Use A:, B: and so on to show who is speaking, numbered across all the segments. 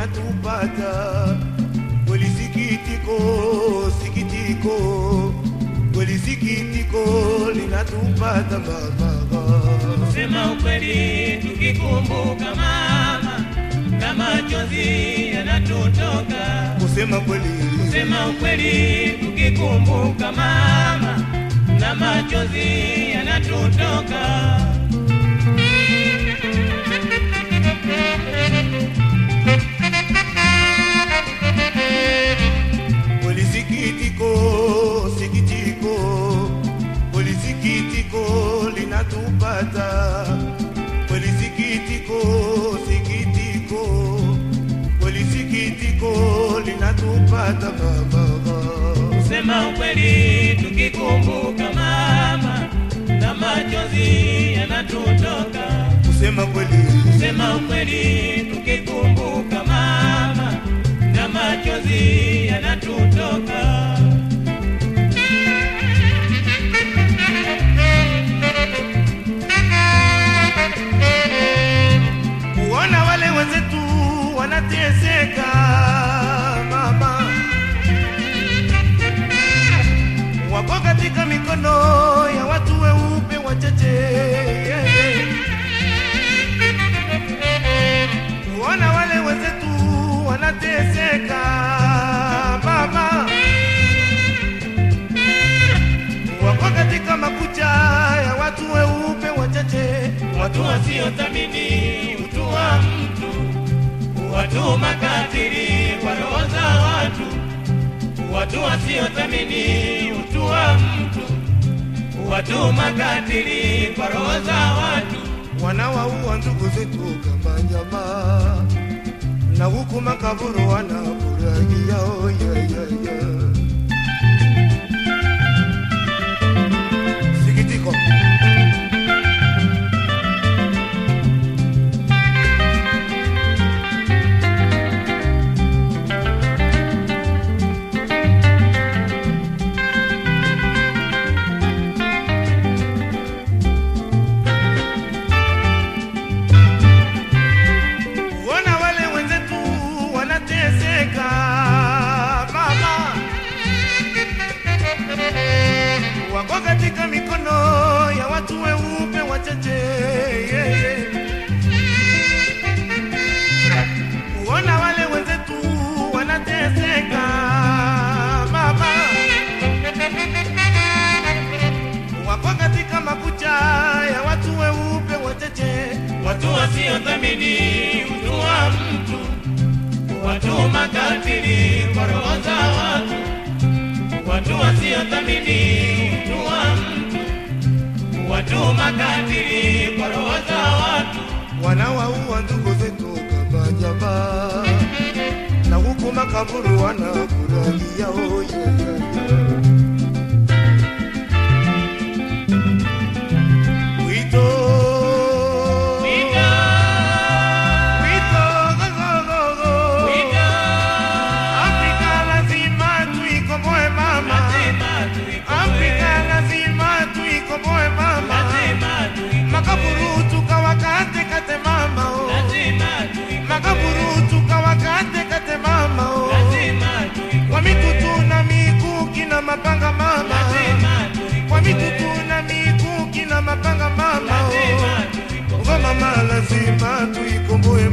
A: linatupata. Kweli sikitiko, sikitiko, sikitiko linatupata baba,
B: Sema ukweli tukikumbuka mama, na machozi yanatutoka.
A: Kusema kweli,
B: Sema ukweli tukikumbuka mama, na machozi yanatutoka.
A: Sikitiko linatupata baba.
B: Sema ukweli tukikumbuka mama, na machozi yanatutoka.
A: Kusema kweli,
B: wasiothamini utu wa mtu, watu makatili kwa roho za watu, watu wasiothamini utu wa mtu, watu makatili kwa roho za watu.
A: wanawaua ndugu zetu kama nyama, na huku makaburu wanafurahia oh, watu weupe wachache kuona wale wenzetu wanateseka mama, wako katika makucha ya watu weupe wachache.
B: Watu wasiothamini utu wa mtu, watu makatili kwa roho za watu, watu wasiothamini makatili kwa watu.
A: wanawaua ndugu zetu kama na huku makaburu wanafurahia oh,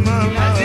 A: mama